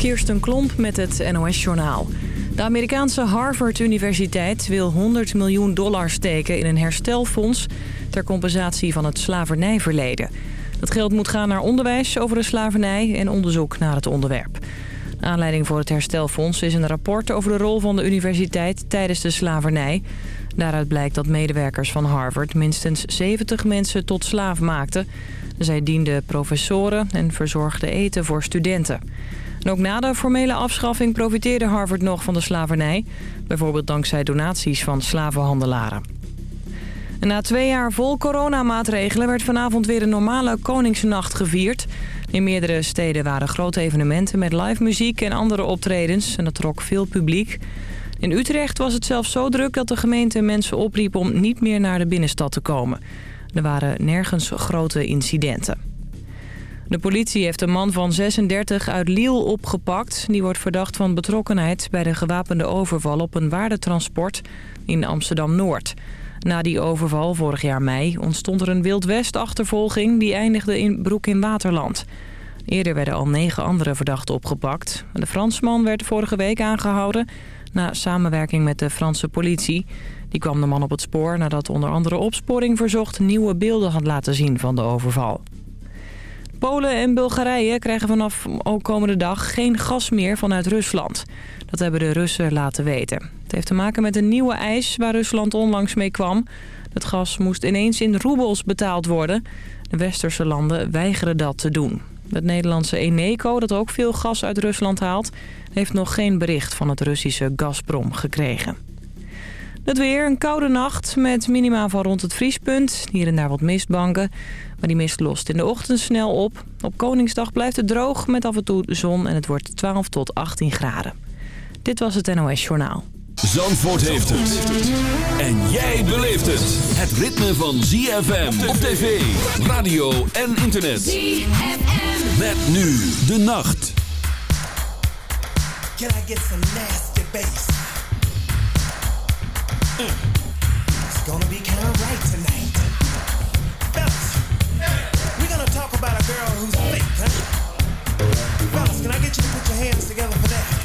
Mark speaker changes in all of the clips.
Speaker 1: Kirsten Klomp met het NOS-journaal. De Amerikaanse Harvard-universiteit wil 100 miljoen dollar steken in een herstelfonds... ter compensatie van het slavernijverleden. Dat geld moet gaan naar onderwijs over de slavernij en onderzoek naar het onderwerp. Aanleiding voor het herstelfonds is een rapport over de rol van de universiteit tijdens de slavernij. Daaruit blijkt dat medewerkers van Harvard minstens 70 mensen tot slaaf maakten. Zij dienden professoren en verzorgden eten voor studenten. Ook na de formele afschaffing profiteerde Harvard nog van de slavernij. Bijvoorbeeld dankzij donaties van slavenhandelaren. na twee jaar vol coronamaatregelen werd vanavond weer een normale Koningsnacht gevierd. In meerdere steden waren grote evenementen met live muziek en andere optredens. En dat trok veel publiek. In Utrecht was het zelfs zo druk dat de gemeente mensen opriep om niet meer naar de binnenstad te komen. Er waren nergens grote incidenten. De politie heeft een man van 36 uit Liel opgepakt. Die wordt verdacht van betrokkenheid bij de gewapende overval op een waardetransport in Amsterdam-Noord. Na die overval vorig jaar mei ontstond er een Wild West-achtervolging... die eindigde in Broek in Waterland. Eerder werden al negen andere verdachten opgepakt. De Fransman werd vorige week aangehouden... na samenwerking met de Franse politie. Die kwam de man op het spoor nadat onder andere opsporing verzocht... nieuwe beelden had laten zien van de overval. Polen en Bulgarije krijgen vanaf komende dag geen gas meer vanuit Rusland. Dat hebben de Russen laten weten. Het heeft te maken met een nieuwe eis waar Rusland onlangs mee kwam. Het gas moest ineens in roebels betaald worden. De westerse landen weigeren dat te doen. Het Nederlandse Eneco, dat ook veel gas uit Rusland haalt... heeft nog geen bericht van het Russische Gazprom gekregen. Het weer, een koude nacht met minima van rond het vriespunt. Hier en daar wat mistbanken. Maar die mist lost in de ochtend snel op. Op Koningsdag blijft het droog met af en toe zon en het wordt 12 tot 18 graden. Dit was het NOS Journaal.
Speaker 2: Zandvoort heeft het. En jij beleeft het. Het ritme van ZFM op tv, radio en internet. ZFM. Met nu de nacht. Can I get some nasty bass? It's gonna be kind of right tonight. Fellas, we're gonna talk about a girl who's fake, huh? Fellas, can I get you to put your hands together for that?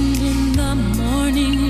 Speaker 3: and in the morning.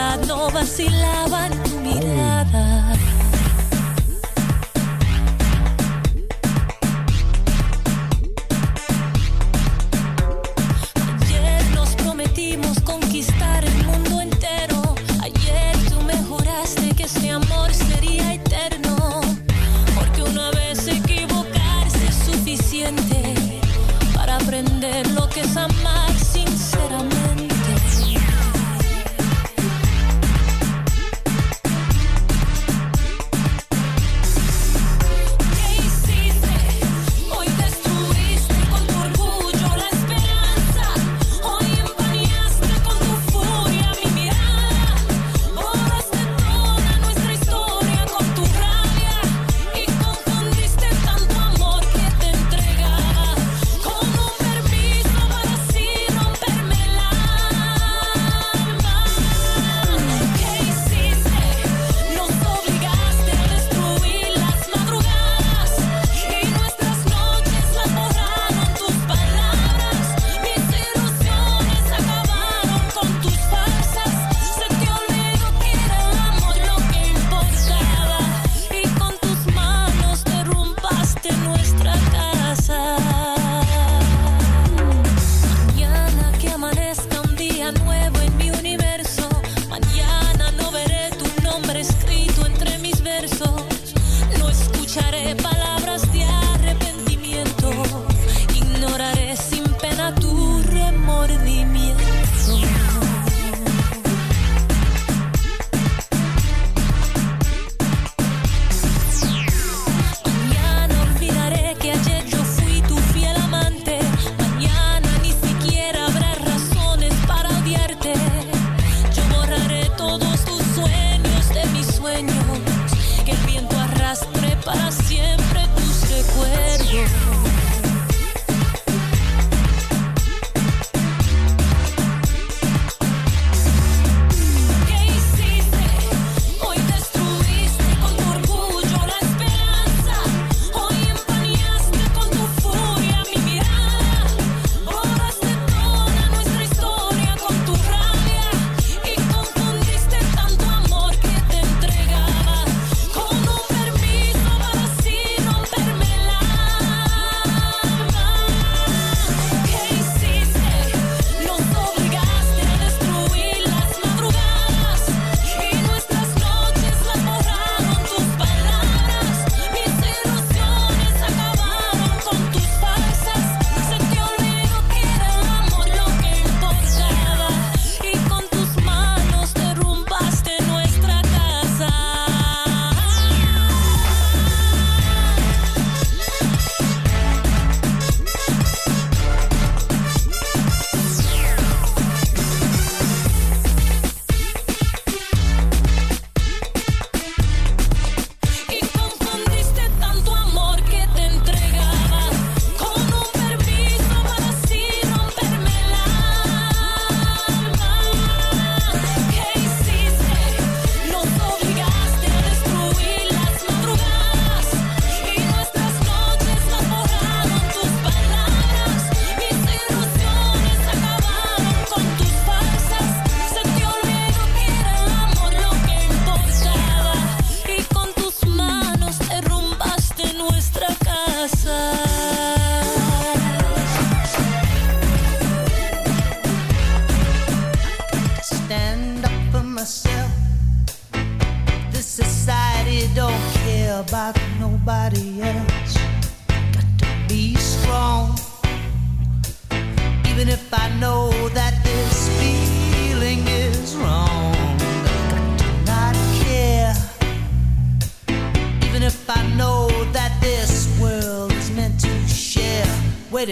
Speaker 4: verdad no vacilaba en tu mirada.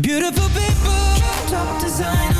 Speaker 5: Beautiful people. Top designer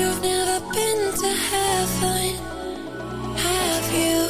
Speaker 6: You've never been to heaven, have you?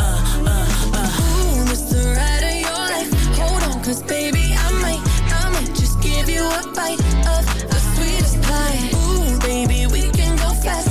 Speaker 7: the ride of your life. Hold on, 'cause baby, I might, I might just give you a bite of the sweetest pie. Ooh, baby, we can go fast.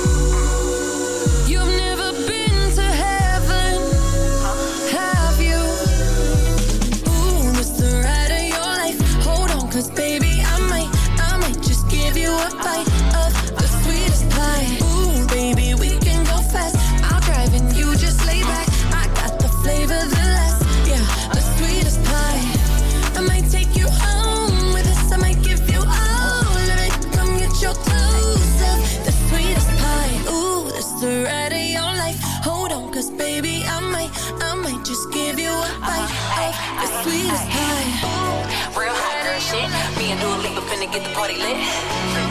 Speaker 8: Get the party lit.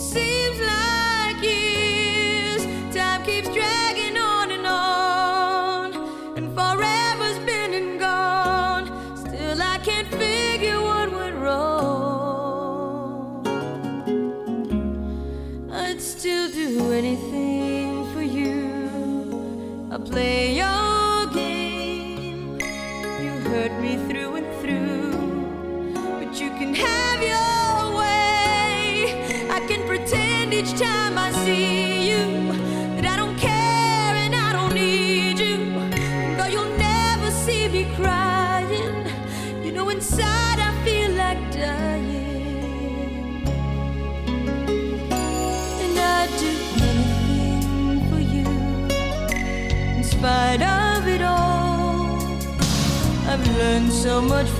Speaker 9: It
Speaker 10: so much